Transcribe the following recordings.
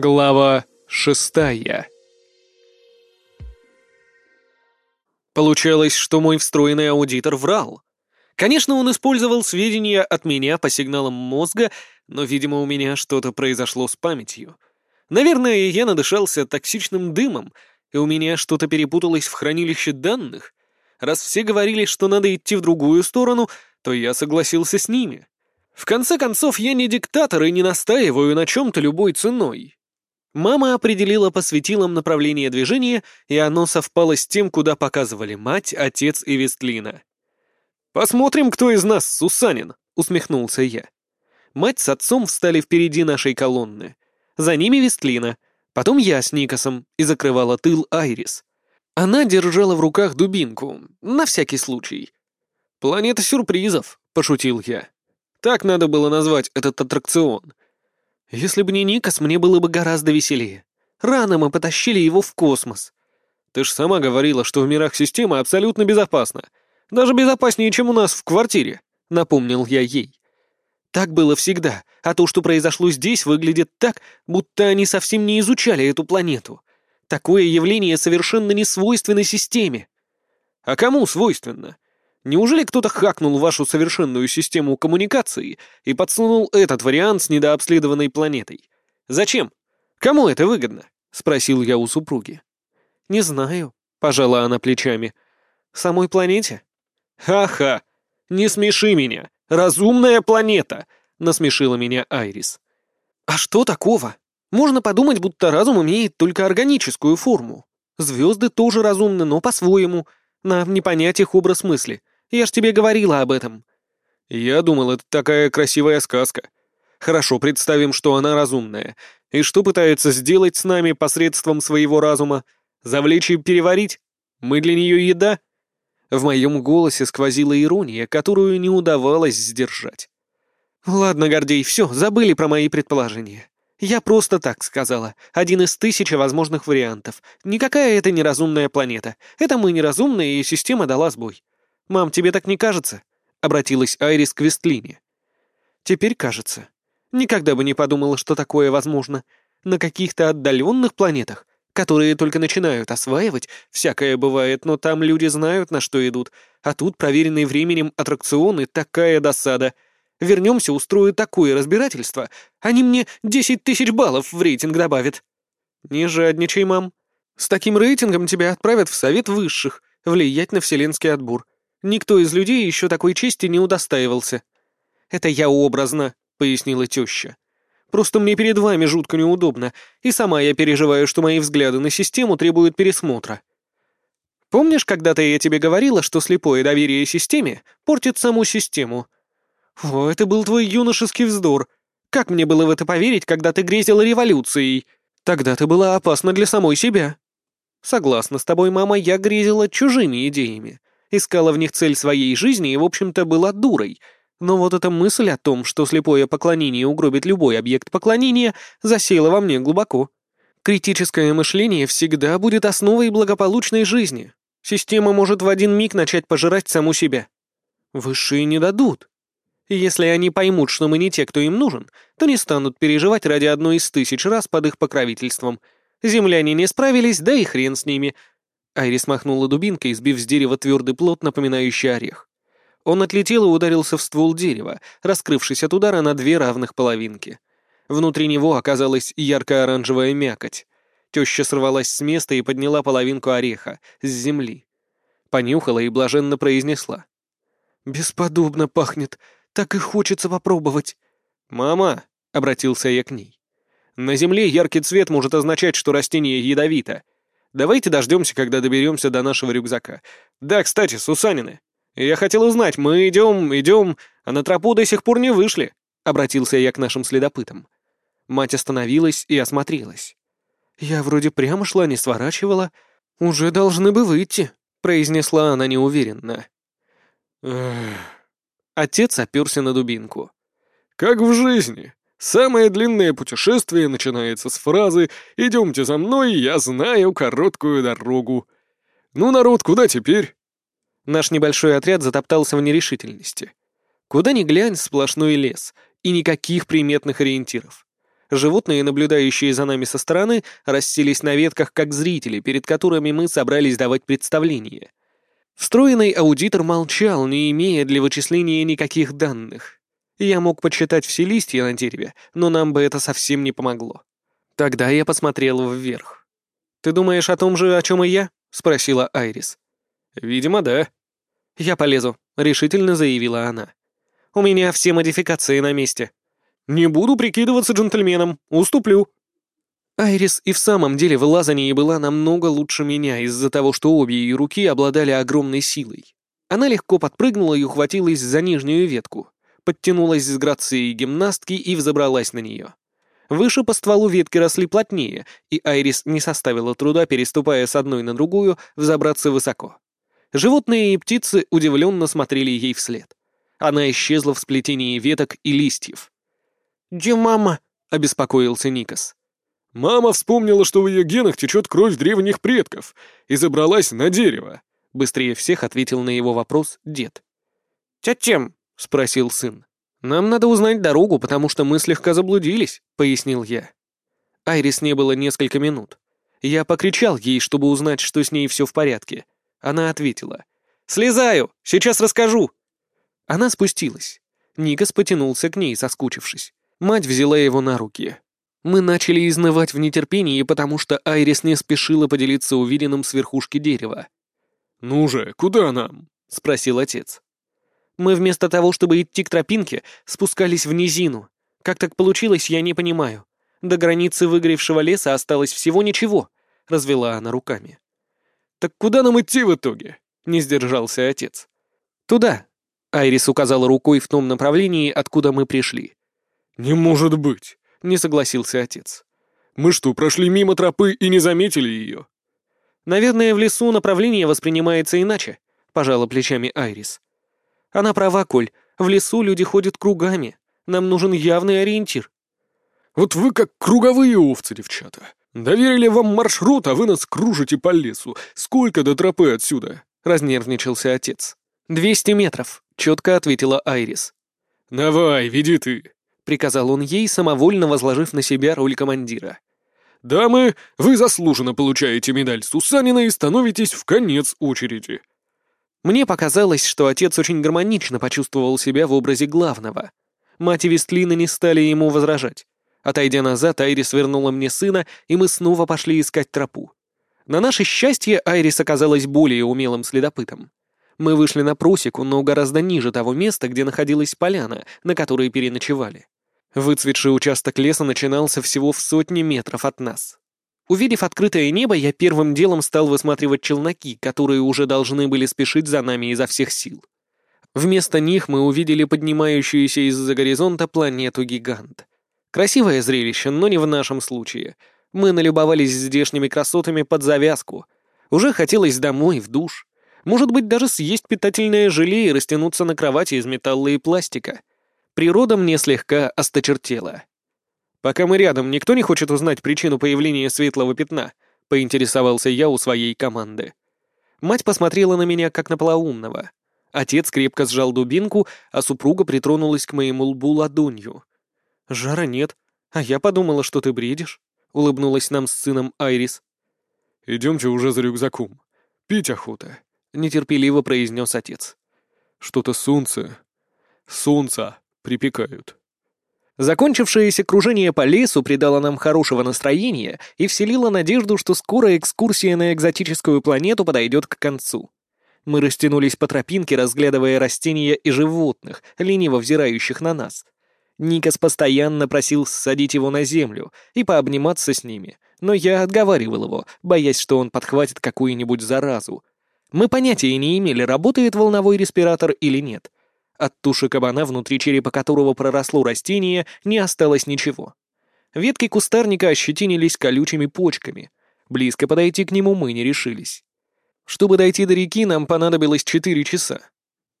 Глава шестая Получалось, что мой встроенный аудитор врал. Конечно, он использовал сведения от меня по сигналам мозга, но, видимо, у меня что-то произошло с памятью. Наверное, я надышался токсичным дымом, и у меня что-то перепуталось в хранилище данных. Раз все говорили, что надо идти в другую сторону, то я согласился с ними. В конце концов, я не диктатор и не настаиваю на чем-то любой ценой. Мама определила по светилам направление движения, и оно совпало с тем, куда показывали мать, отец и Вестлина. «Посмотрим, кто из нас Сусанин», — усмехнулся я. Мать с отцом встали впереди нашей колонны. За ними Вестлина, потом я с Никосом и закрывала тыл Айрис. Она держала в руках дубинку, на всякий случай. «Планета сюрпризов», — пошутил я. Так надо было назвать этот аттракцион — если бы не Никас, мне было бы гораздо веселее. Рано мы потащили его в космос. Ты ж сама говорила, что в мирах системы абсолютно безопасно. Даже безопаснее, чем у нас в квартире, напомнил я ей. Так было всегда, а то, что произошло здесь, выглядит так, будто они совсем не изучали эту планету. Такое явление совершенно не свойственно системе. А кому свойственно? Неужели кто-то хакнул вашу совершенную систему коммуникации и подсунул этот вариант с недообследованной планетой? Зачем? Кому это выгодно? Спросил я у супруги. Не знаю, пожала она плечами. Самой планете? Ха-ха! Не смеши меня! Разумная планета! Насмешила меня Айрис. А что такого? Можно подумать, будто разум имеет только органическую форму. Звезды тоже разумны, но по-своему. Нам не понять их образ мысли. Я ж тебе говорила об этом». «Я думал, это такая красивая сказка. Хорошо, представим, что она разумная. И что пытается сделать с нами посредством своего разума? Завлечь и переварить? Мы для нее еда?» В моем голосе сквозила ирония, которую не удавалось сдержать. «Ладно, Гордей, все, забыли про мои предположения. Я просто так сказала. Один из тысячи возможных вариантов. Никакая это неразумная планета. Это мы неразумные, и система дала сбой. «Мам, тебе так не кажется?» — обратилась Айрис к Вестлине. «Теперь кажется. Никогда бы не подумала, что такое возможно. На каких-то отдаленных планетах, которые только начинают осваивать, всякое бывает, но там люди знают, на что идут, а тут проверенные временем аттракционы — такая досада. Вернемся, устрою такое разбирательство, они мне десять тысяч баллов в рейтинг добавят». «Не жадничай, мам. С таким рейтингом тебя отправят в совет высших, влиять на вселенский отбор. Никто из людей еще такой чести не удостаивался. «Это я образно», — пояснила теща. «Просто мне перед вами жутко неудобно, и сама я переживаю, что мои взгляды на систему требуют пересмотра». «Помнишь, когда-то я тебе говорила, что слепое доверие системе портит саму систему?» «О, это был твой юношеский вздор. Как мне было в это поверить, когда ты грезила революцией? Тогда ты была опасна для самой себя». «Согласна с тобой, мама, я грезила чужими идеями искала в них цель своей жизни и, в общем-то, была дурой. Но вот эта мысль о том, что слепое поклонение угробит любой объект поклонения, засела во мне глубоко. Критическое мышление всегда будет основой благополучной жизни. Система может в один миг начать пожирать саму себя. Высшие не дадут. И если они поймут, что мы не те, кто им нужен, то не станут переживать ради одной из тысяч раз под их покровительством. Земляне не справились, да и хрен с ними. Айрис махнула дубинкой, сбив с дерева твердый плод, напоминающий орех. Он отлетел и ударился в ствол дерева, раскрывшись от удара на две равных половинки. Внутри него оказалась ярко-оранжевая мякоть. Теща сорвалась с места и подняла половинку ореха с земли. Понюхала и блаженно произнесла. «Бесподобно пахнет. Так и хочется попробовать». «Мама», — обратился я к ней, — «на земле яркий цвет может означать, что растение ядовито. Давайте дождемся, когда доберемся до нашего рюкзака. Да, кстати, Сусанины. Я хотел узнать, мы идем, идем, а на тропу до сих пор не вышли. Обратился я к нашим следопытам. Мать остановилась и осмотрелась. Я вроде прямо шла, не сворачивала. Уже должны бы выйти, произнесла она неуверенно. Эх. Отец оперся на дубинку. «Как в жизни. Самое длинное путешествие начинается с фразы «Идемте за мной, я знаю короткую дорогу». «Ну, народ, куда теперь?» Наш небольшой отряд затоптался в нерешительности. Куда ни глянь, сплошной лес, и никаких приметных ориентиров. Животные, наблюдающие за нами со стороны, расселись на ветках как зрители, перед которыми мы собрались давать представление. Встроенный аудитор молчал, не имея для вычисления никаких данных. Я мог подсчитать все листья на дереве, но нам бы это совсем не помогло. Тогда я посмотрел вверх. «Ты думаешь о том же, о чем и я?» — спросила Айрис. «Видимо, да». «Я полезу», — решительно заявила она. «У меня все модификации на месте». «Не буду прикидываться джентльменом, уступлю». Айрис и в самом деле в лазании была намного лучше меня из-за того, что обе ее руки обладали огромной силой. Она легко подпрыгнула и ухватилась за нижнюю ветку, подтянулась с грацией гимнастки и взобралась на нее. Выше по стволу ветки росли плотнее, и Айрис не составила труда, переступая с одной на другую, взобраться высоко. Животные и птицы удивленно смотрели ей вслед. Она исчезла в сплетении веток и листьев. «Где мама?» — обеспокоился Никас. «Мама вспомнила, что в ее генах течет кровь древних предков, и забралась на дерево», — быстрее всех ответил на его вопрос дед. «Зачем?» — спросил сын. «Нам надо узнать дорогу, потому что мы слегка заблудились», — пояснил я. Айрис не было несколько минут. Я покричал ей, чтобы узнать, что с ней все в порядке. Она ответила. «Слезаю! Сейчас расскажу!» Она спустилась. Никас потянулся к ней, соскучившись. Мать взяла его на руки. Мы начали изнывать в нетерпении, потому что Айрис не спешила поделиться увиденным с верхушки дерева. «Ну же, куда нам?» — спросил отец. Мы вместо того, чтобы идти к тропинке, спускались в низину. Как так получилось, я не понимаю. До границы выгоревшего леса осталось всего ничего», — развела она руками. «Так куда нам идти в итоге?» — не сдержался отец. «Туда», — Айрис указала рукой в том направлении, откуда мы пришли. «Не может быть», — не согласился отец. «Мы что, прошли мимо тропы и не заметили ее?» «Наверное, в лесу направление воспринимается иначе», — пожала плечами Айрис. Она права, Коль. В лесу люди ходят кругами. Нам нужен явный ориентир. Вот вы как круговые овцы, девчата. Доверили вам маршрут, а вы нас кружите по лесу. Сколько до тропы отсюда? Разнервничался отец. «Двести метров», — четко ответила Айрис. «Давай, веди ты», — приказал он ей, самовольно возложив на себя роль командира. «Дамы, вы заслуженно получаете медаль Сусанина и становитесь в конец очереди. Мне показалось, что отец очень гармонично почувствовал себя в образе главного. Мать и Вестлина не стали ему возражать. Отойдя назад, Айрис вернула мне сына, и мы снова пошли искать тропу. На наше счастье, Айрис оказалась более умелым следопытом. Мы вышли на просеку, но гораздо ниже того места, где находилась поляна, на которой переночевали. Выцветший участок леса начинался всего в сотне метров от нас. Увидев открытое небо, я первым делом стал высматривать челноки, которые уже должны были спешить за нами изо всех сил. Вместо них мы увидели поднимающуюся из-за горизонта планету-гигант. Красивое зрелище, но не в нашем случае. Мы налюбовались здешними красотами под завязку. Уже хотелось домой, в душ. Может быть, даже съесть питательное желе и растянуться на кровати из металла и пластика. Природа мне слегка осточертела. «Пока мы рядом, никто не хочет узнать причину появления светлого пятна?» — поинтересовался я у своей команды. Мать посмотрела на меня, как на полоумного. Отец крепко сжал дубинку, а супруга притронулась к моему лбу ладонью. «Жара нет, а я подумала, что ты бредишь», — улыбнулась нам с сыном Айрис. «Идемте уже за рюкзаком. Пить охота», — нетерпеливо произнес отец. «Что-то солнце... солнца припекают». Закончившееся кружение по лесу придало нам хорошего настроения и вселило надежду, что скоро экскурсия на экзотическую планету подойдет к концу. Мы растянулись по тропинке, разглядывая растения и животных, лениво взирающих на нас. Никас постоянно просил ссадить его на землю и пообниматься с ними, но я отговаривал его, боясь, что он подхватит какую-нибудь заразу. Мы понятия не имели, работает волновой респиратор или нет — от туши кабана, внутри черепа которого проросло растение, не осталось ничего. Ветки кустарника ощетинились колючими почками. Близко подойти к нему мы не решились. Чтобы дойти до реки, нам понадобилось четыре часа.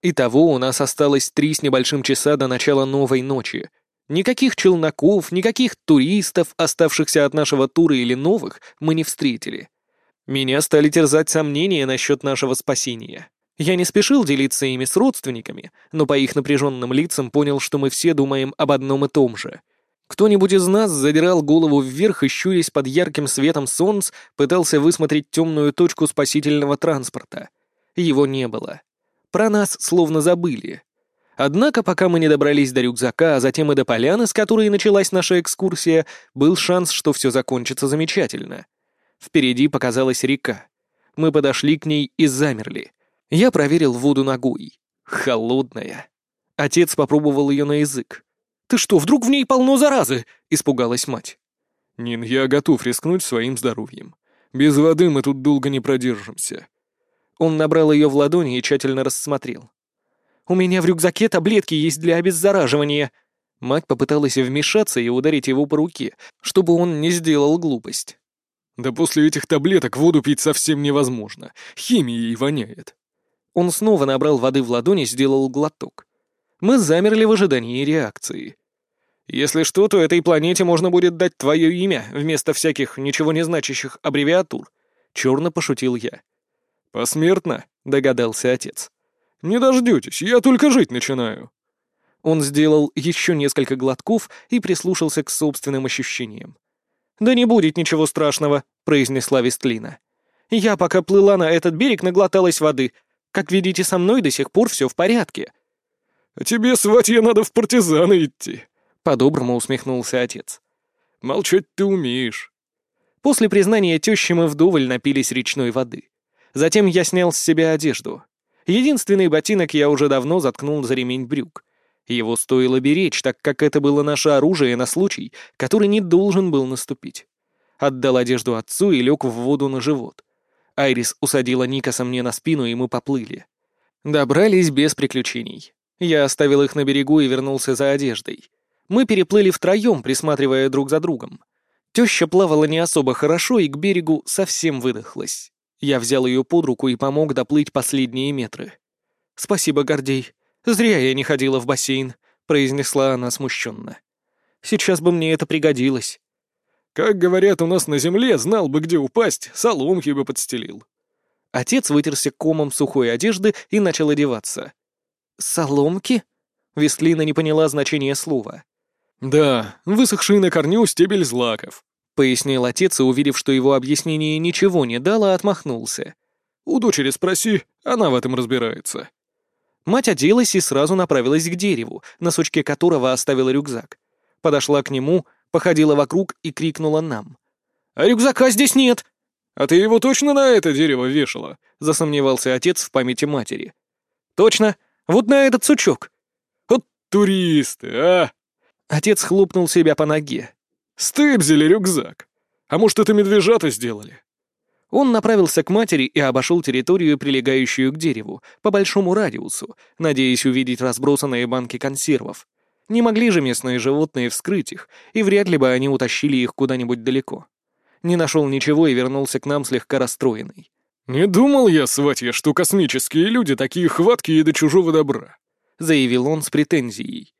Итого у нас осталось три с небольшим часа до начала новой ночи. Никаких челноков, никаких туристов, оставшихся от нашего тура или новых, мы не встретили. Меня стали терзать сомнения насчет нашего спасения. Я не спешил делиться ими с родственниками, но по их напряженным лицам понял, что мы все думаем об одном и том же. Кто-нибудь из нас задирал голову вверх и, щурясь под ярким светом солнц, пытался высмотреть темную точку спасительного транспорта. Его не было. Про нас словно забыли. Однако, пока мы не добрались до рюкзака, а затем и до поляны, с которой началась наша экскурсия, был шанс, что все закончится замечательно. Впереди показалась река. Мы подошли к ней и замерли. Я проверил воду ногой. Холодная. Отец попробовал ее на язык. «Ты что, вдруг в ней полно заразы?» — испугалась мать. «Нин, я готов рискнуть своим здоровьем. Без воды мы тут долго не продержимся». Он набрал ее в ладони и тщательно рассмотрел. У меня в рюкзаке таблетки есть для обеззараживания». Мать попыталась вмешаться и ударить его по руке, чтобы он не сделал глупость. «Да после этих таблеток воду пить совсем невозможно. Химией воняет». Он снова набрал воды в ладони сделал глоток. Мы замерли в ожидании реакции. «Если что, то этой планете можно будет дать твое имя вместо всяких ничего не значащих аббревиатур», — черно пошутил я. «Посмертно?» — догадался отец. «Не дождетесь, я только жить начинаю». Он сделал еще несколько глотков и прислушался к собственным ощущениям. «Да не будет ничего страшного», — произнесла Вестлина. «Я, пока плыла на этот берег, наглоталась воды. Как видите, со мной до сих пор все в порядке». «А тебе, сватья, надо в партизаны идти», — по-доброму усмехнулся отец. «Молчать ты умеешь». После признания тещи мы вдоволь напились речной воды. Затем я снял с себя одежду. Единственный ботинок я уже давно заткнул за ремень брюк. Его стоило беречь, так как это было наше оружие на случай, который не должен был наступить. Отдал одежду отцу и лег в воду на живот. Айрис усадила Никаса мне на спину, и мы поплыли. Добрались без приключений. Я оставил их на берегу и вернулся за одеждой. Мы переплыли втроем, присматривая друг за другом. Теща плавала не особо хорошо и к берегу совсем выдохлась. Я взял ее под руку и помог доплыть последние метры. «Спасибо, Гордей. Зря я не ходила в бассейн», — произнесла она смущенно. «Сейчас бы мне это пригодилось». «Как говорят у нас на земле, знал бы, где упасть, соломки бы подстелил». Отец вытерся комом сухой одежды и начал одеваться. «Соломки?» Вестлина не поняла значения слова. «Да, высохший на корню стебель злаков пояснил отец и, увидев, что его объяснение ничего не дало, отмахнулся. «У дочери спроси, она в этом разбирается». Мать оделась и сразу направилась к дереву, на сучке которого оставила рюкзак. Подошла к нему, походила вокруг и крикнула нам. «А рюкзака здесь нет!» «А ты его точно на это дерево вешала?» — засомневался отец в памяти матери. «Точно! Вот на этот сучок!» «Вот туристы, а!» Отец хлопнул себя по ноге. «Стыбзили рюкзак! А может, это медвежата сделали?» Он направился к матери и обошел территорию, прилегающую к дереву, по большому радиусу, надеясь увидеть разбросанные банки консервов. Не могли же местные животные вскрыть их, и вряд ли бы они утащили их куда-нибудь далеко. Не нашел ничего и вернулся к нам слегка расстроенный. «Не думал я, сватья, что космические люди такие хваткие до чужого добра», — заявил он с претензией.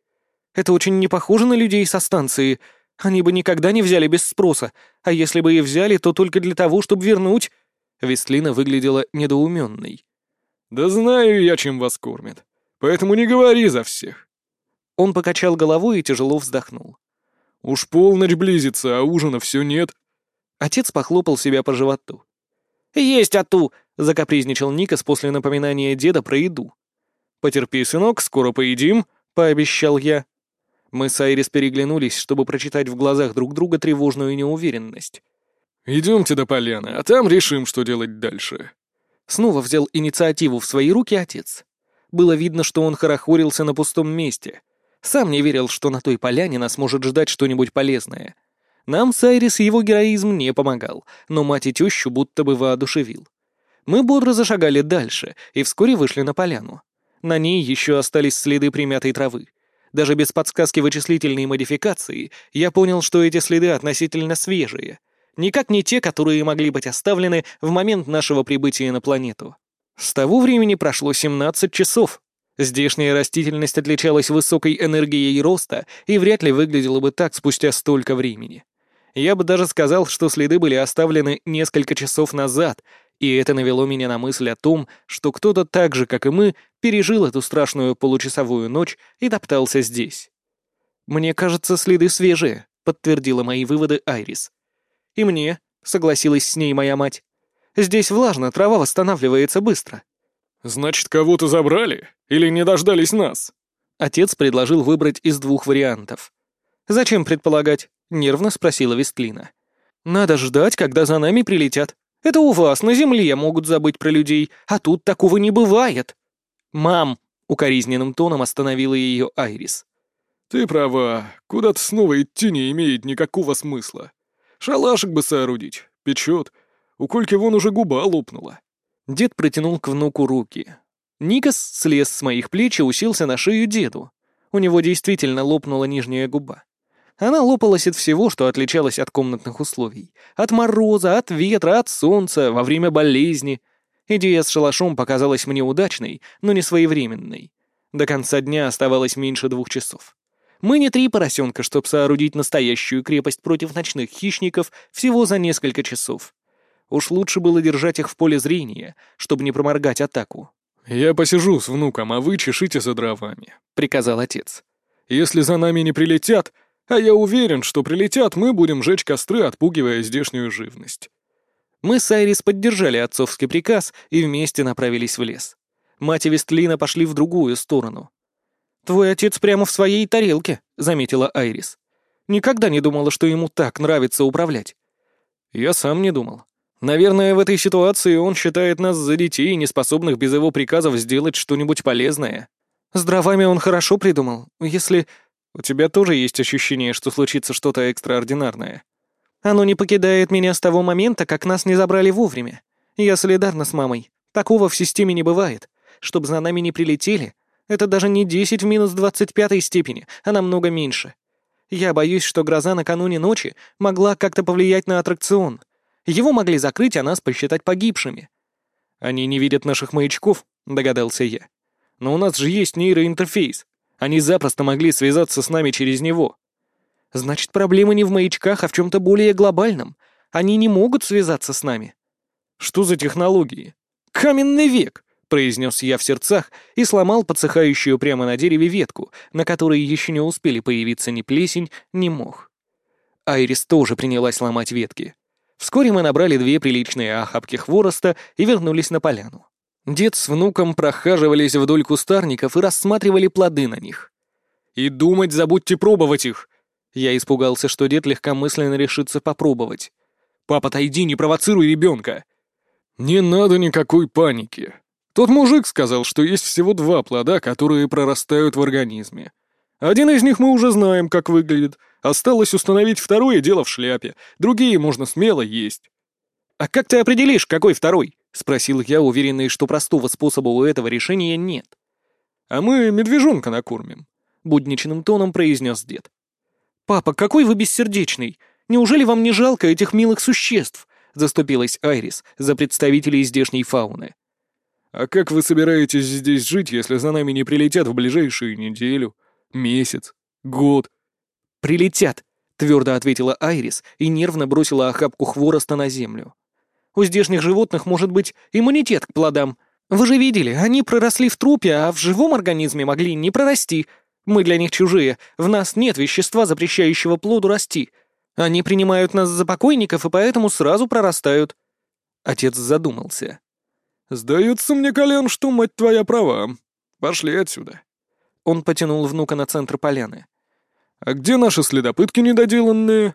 «Это очень не похоже на людей со станции», они бы никогда не взяли без спроса, а если бы и взяли, то только для того, чтобы вернуть...» Вестлина выглядела недоуменной. «Да знаю я, чем вас кормят. Поэтому не говори за всех». Он покачал головой и тяжело вздохнул. «Уж полночь близится, а ужина все нет». Отец похлопал себя по животу. «Есть ату!» — закапризничал Никас после напоминания деда про еду. «Потерпи, сынок, скоро поедим», — пообещал я. Мы с Айрис переглянулись, чтобы прочитать в глазах друг друга тревожную неуверенность. «Идемте до поляны, а там решим, что делать дальше». Снова взял инициативу в свои руки отец. Было видно, что он хорохорился на пустом месте. Сам не верил, что на той поляне нас может ждать что-нибудь полезное. Нам с Айрис его героизм не помогал, но мать и тещу будто бы воодушевил. Мы бодро зашагали дальше и вскоре вышли на поляну. На ней еще остались следы примятой травы. Даже без подсказки вычислительной модификации я понял, что эти следы относительно свежие. Никак не те, которые могли быть оставлены в момент нашего прибытия на планету. С того времени прошло 17 часов. Здешняя растительность отличалась высокой энергией роста и вряд ли выглядела бы так спустя столько времени. Я бы даже сказал, что следы были оставлены несколько часов назад, и это навело меня на мысль о том, что кто-то так же, как и мы, пережил эту страшную получасовую ночь и топтался здесь. «Мне кажется, следы свежие», — подтвердила мои выводы Айрис. «И мне», — согласилась с ней моя мать. «Здесь влажно, трава восстанавливается быстро». «Значит, кого-то забрали? Или не дождались нас?» Отец предложил выбрать из двух вариантов. «Зачем предполагать?» — нервно спросила Вестлина. «Надо ждать, когда за нами прилетят. Это у вас на земле могут забыть про людей, а тут такого не бывает». «Мам!» — укоризненным тоном остановила ее Айрис. «Ты права, куда-то снова идти не имеет никакого смысла. Шалашик бы соорудить, печет. У Кольки вон уже губа лопнула». Дед протянул к внуку руки. Никас слез с моих плеч и уселся на шею деду. У него действительно лопнула нижняя губа. Она лопалась от всего, что отличалось от комнатных условий. От мороза, от ветра, от солнца, во время болезни. Идея с шалашом показалась мне удачной, но не своевременной. До конца дня оставалось меньше двух часов. Мы не три поросенка, чтобы соорудить настоящую крепость против ночных хищников всего за несколько часов. Уж лучше было держать их в поле зрения, чтобы не проморгать атаку. «Я посижу с внуком, а вы чешите за дровами», — приказал отец. «Если за нами не прилетят, а я уверен, что прилетят, мы будем жечь костры, отпугивая здешнюю живность». Мы с Айрис поддержали отцовский приказ и вместе направились в лес. Мать и Вестлина пошли в другую сторону. «Твой отец прямо в своей тарелке», — заметила Айрис. «Никогда не думала, что ему так нравится управлять». «Я сам не думал. Наверное, в этой ситуации он считает нас за детей, неспособных без его приказов сделать что-нибудь полезное. С дровами он хорошо придумал. Если... У тебя тоже есть ощущение, что случится что-то экстраординарное. Оно не покидает меня с того момента, как нас не забрали вовремя. Я солидарна с мамой. Такого в системе не бывает. Чтоб за нами не прилетели, это даже не 10 в минус 25 степени, а намного меньше. Я боюсь, что гроза накануне ночи могла как-то повлиять на аттракцион. Его могли закрыть, а нас посчитать погибшими. Они не видят наших маячков, догадался я. Но у нас же есть нейроинтерфейс. Они запросто могли связаться с нами через него. Значит, проблема не в маячках, а в чем-то более глобальном. Они не могут связаться с нами. Что за технологии? Каменный век, произнес я в сердцах и сломал подсыхающую прямо на дереве ветку, на которой еще не успели появиться ни плесень, ни мох. Айрис тоже принялась ломать ветки. Вскоре мы набрали две приличные охапки хвороста и вернулись на поляну. Дед с внуком прохаживались вдоль кустарников и рассматривали плоды на них. «И думать забудьте пробовать их!» Я испугался, что дед легкомысленно решится попробовать. «Папа, отойди, не провоцируй ребенка!» «Не надо никакой паники. Тот мужик сказал, что есть всего два плода, которые прорастают в организме. Один из них мы уже знаем, как выглядит, Осталось установить второе дело в шляпе, другие можно смело есть». «А как ты определишь, какой второй?» — спросил я, уверенный, что простого способа у этого решения нет. «А мы медвежонка накормим», — будничным тоном произнес дед. «Папа, какой вы бессердечный! Неужели вам не жалко этих милых существ?» — заступилась Айрис за представителей здешней фауны. «А как вы собираетесь здесь жить, если за нами не прилетят в ближайшую неделю, месяц, год?» «Прилетят», — твердо ответила Айрис и нервно бросила охапку хвороста на землю. «У здешних животных может быть иммунитет к плодам. Вы же видели, они проросли в трупе, а в живом организме могли не прорасти. Мы для них чужие, в нас нет вещества, запрещающего плоду расти. Они принимают нас за покойников и поэтому сразу прорастают». Отец задумался. «Сдается мне, Колян, что мать твоя права. Пошли отсюда». Он потянул внука на центр поляны. «А где наши следопытки недоделанные?»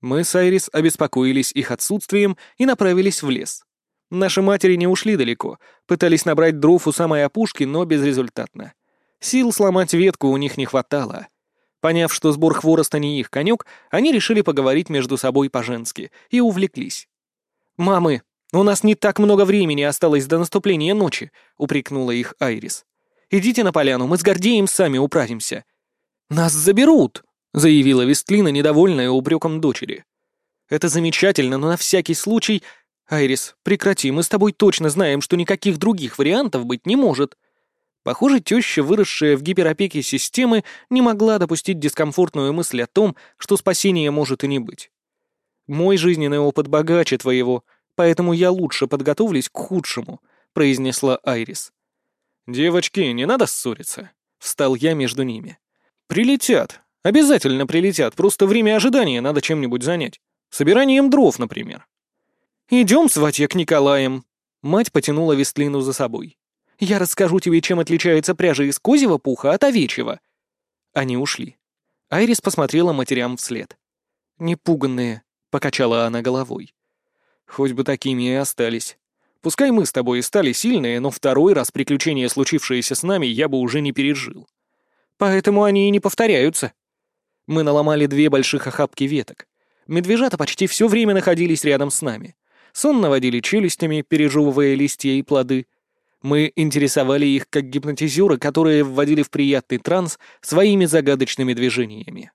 Мы с Айрис обеспокоились их отсутствием и направились в лес. Наши матери не ушли далеко, пытались набрать дров у самой опушки, но безрезультатно. Сил сломать ветку у них не хватало. Поняв, что сбор хвороста не их конек, они решили поговорить между собой по-женски и увлеклись. «Мамы, у нас не так много времени осталось до наступления ночи», — упрекнула их Айрис. «Идите на поляну, мы с Гордеем сами управимся. «Нас заберут!» — заявила Вестлина, недовольная упреком дочери. «Это замечательно, но на всякий случай...» «Айрис, прекрати, мы с тобой точно знаем, что никаких других вариантов быть не может». Похоже, теща, выросшая в гиперопеке системы, не могла допустить дискомфортную мысль о том, что спасения может и не быть. «Мой жизненный опыт богаче твоего, поэтому я лучше подготовлюсь к худшему», — произнесла Айрис. «Девочки, не надо ссориться», — встал я между ними. «Прилетят. Обязательно прилетят, просто время ожидания надо чем-нибудь занять. Собиранием дров, например. Идем, сватья, к Николаям. Мать потянула Вестлину за собой. Я расскажу тебе, чем отличается пряжа из козьего пуха от овечьего. Они ушли. Айрис посмотрела матерям вслед. «Непуганные», — покачала она головой. «Хоть бы такими и остались. Пускай мы с тобой и стали сильные, но второй раз приключение, случившееся с нами, я бы уже не пережил. Поэтому они и не повторяются. Мы наломали две больших охапки веток. Медвежата почти все время находились рядом с нами. Сон наводили челюстями, пережевывая листья и плоды. Мы интересовали их как гипнотизеры, которые вводили в приятный транс своими загадочными движениями.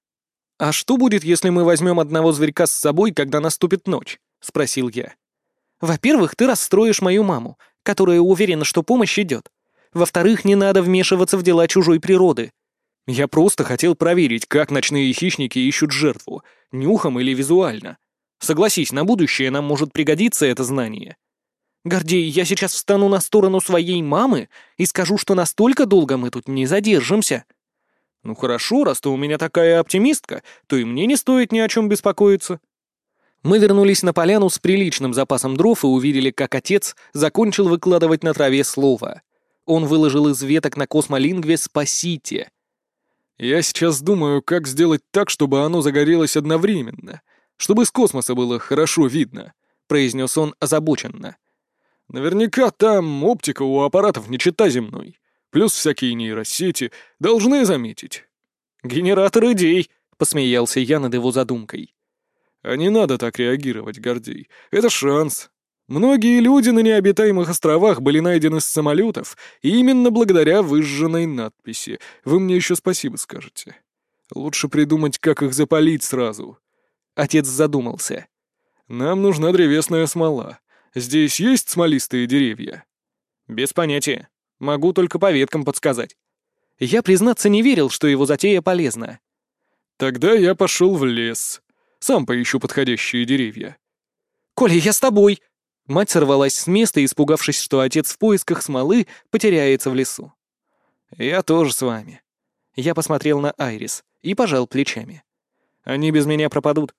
«А что будет, если мы возьмем одного зверька с собой, когда наступит ночь?» — спросил я. Во-первых, ты расстроишь мою маму, которая уверена, что помощь идет. Во-вторых, не надо вмешиваться в дела чужой природы. Я просто хотел проверить, как ночные хищники ищут жертву, нюхом или визуально. Согласись, на будущее нам может пригодиться это знание. Гордей, я сейчас встану на сторону своей мамы и скажу, что настолько долго мы тут не задержимся. Ну хорошо, раз ты у меня такая оптимистка, то и мне не стоит ни о чем беспокоиться. Мы вернулись на поляну с приличным запасом дров и увидели, как отец закончил выкладывать на траве слово. Он выложил из веток на космолингве «Спасите». «Я сейчас думаю, как сделать так, чтобы оно загорелось одновременно, чтобы с космоса было хорошо видно», — произнес он озабоченно. «Наверняка там оптика у аппаратов не чита земной, плюс всякие нейросети, должны заметить». «Генератор идей», — посмеялся я над его задумкой. А не надо так реагировать, Гордей. Это шанс. Многие люди на необитаемых островах были найдены с самолетов, и именно благодаря выжженной надписи. Вы мне еще спасибо скажете. Лучше придумать, как их запалить сразу. Отец задумался. Нам нужна древесная смола. Здесь есть смолистые деревья? Без понятия. Могу только по веткам подсказать. Я, признаться, не верил, что его затея полезна. Тогда я пошел в лес. Сам поищу подходящие деревья». «Коля, я с тобой!» Мать сорвалась с места, испугавшись, что отец в поисках смолы потеряется в лесу. «Я тоже с вами». Я посмотрел на Айрис и пожал плечами. «Они без меня пропадут».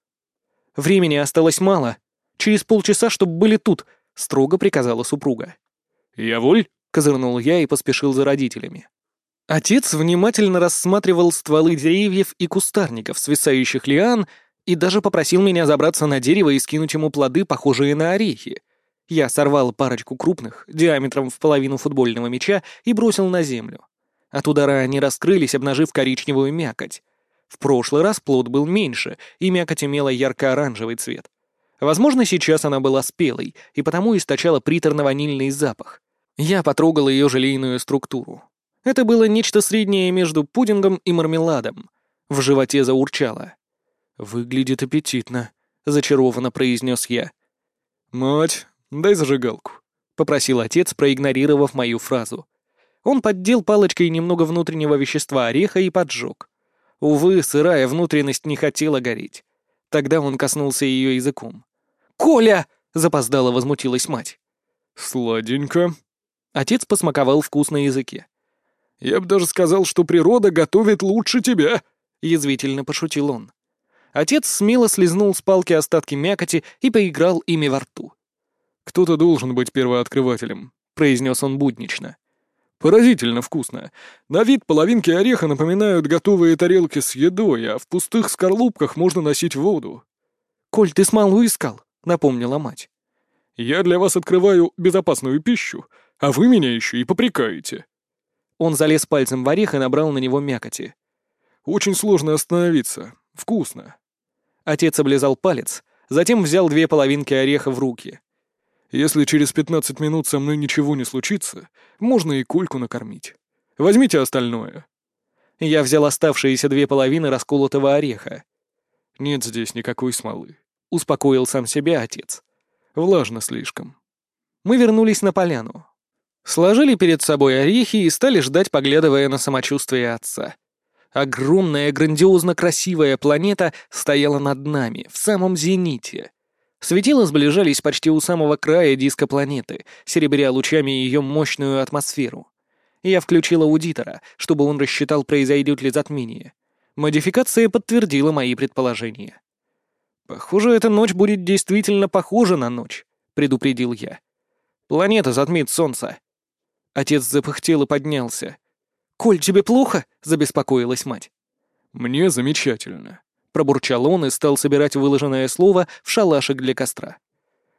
«Времени осталось мало. Через полчаса, чтобы были тут», — строго приказала супруга. «Я воль?» — козырнул я и поспешил за родителями. Отец внимательно рассматривал стволы деревьев и кустарников, свисающих лиан, и даже попросил меня забраться на дерево и скинуть ему плоды, похожие на орехи. Я сорвал парочку крупных, диаметром в половину футбольного мяча, и бросил на землю. От удара они раскрылись, обнажив коричневую мякоть. В прошлый раз плод был меньше, и мякоть имела ярко-оранжевый цвет. Возможно, сейчас она была спелой, и потому источала приторно-ванильный запах. Я потрогал ее желейную структуру. Это было нечто среднее между пудингом и мармеладом. В животе заурчало. «Выглядит аппетитно», — зачарованно произнес я. «Мать, дай зажигалку», — попросил отец, проигнорировав мою фразу. Он поддел палочкой немного внутреннего вещества ореха и поджег. Увы, сырая внутренность не хотела гореть. Тогда он коснулся ее языком. «Коля!» — запоздало возмутилась мать. «Сладенько». Отец посмаковал вкус на языке. «Я бы даже сказал, что природа готовит лучше тебя», — язвительно пошутил он. Отец смело слезнул с палки остатки мякоти и поиграл ими во рту. «Кто-то должен быть первооткрывателем», — произнес он буднично. «Поразительно вкусно. На вид половинки ореха напоминают готовые тарелки с едой, а в пустых скорлупках можно носить воду». «Коль, ты смолу искал», — напомнила мать. «Я для вас открываю безопасную пищу, а вы меня еще и попрекаете». Он залез пальцем в орех и набрал на него мякоти. «Очень сложно остановиться. Вкусно. Отец облизал палец, затем взял две половинки ореха в руки. «Если через пятнадцать минут со мной ничего не случится, можно и кульку накормить. Возьмите остальное». Я взял оставшиеся две половины расколотого ореха. «Нет здесь никакой смолы», — успокоил сам себя отец. «Влажно слишком». Мы вернулись на поляну. Сложили перед собой орехи и стали ждать, поглядывая на самочувствие отца. Огромная, грандиозно красивая планета стояла над нами, в самом зените. Светила сближались почти у самого края диска планеты, серебря лучами ее мощную атмосферу. Я включил аудитора, чтобы он рассчитал, произойдет ли затмение. Модификация подтвердила мои предположения. «Похоже, эта ночь будет действительно похожа на ночь», — предупредил я. «Планета затмит солнце». Отец запыхтел и поднялся. «Коль, тебе плохо?» — забеспокоилась мать. «Мне замечательно», — пробурчал он и стал собирать выложенное слово в шалашик для костра.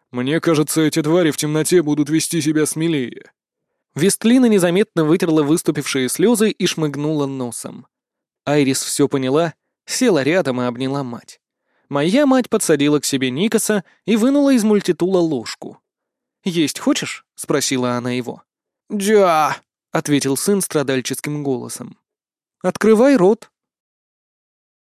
«Мне кажется, эти твари в темноте будут вести себя смелее». Вестлина незаметно вытерла выступившие слезы и шмыгнула носом. Айрис все поняла, села рядом и обняла мать. Моя мать подсадила к себе Никаса и вынула из мультитула ложку. «Есть хочешь?» — спросила она его. «Да», — ответил сын страдальческим голосом. «Открывай рот»,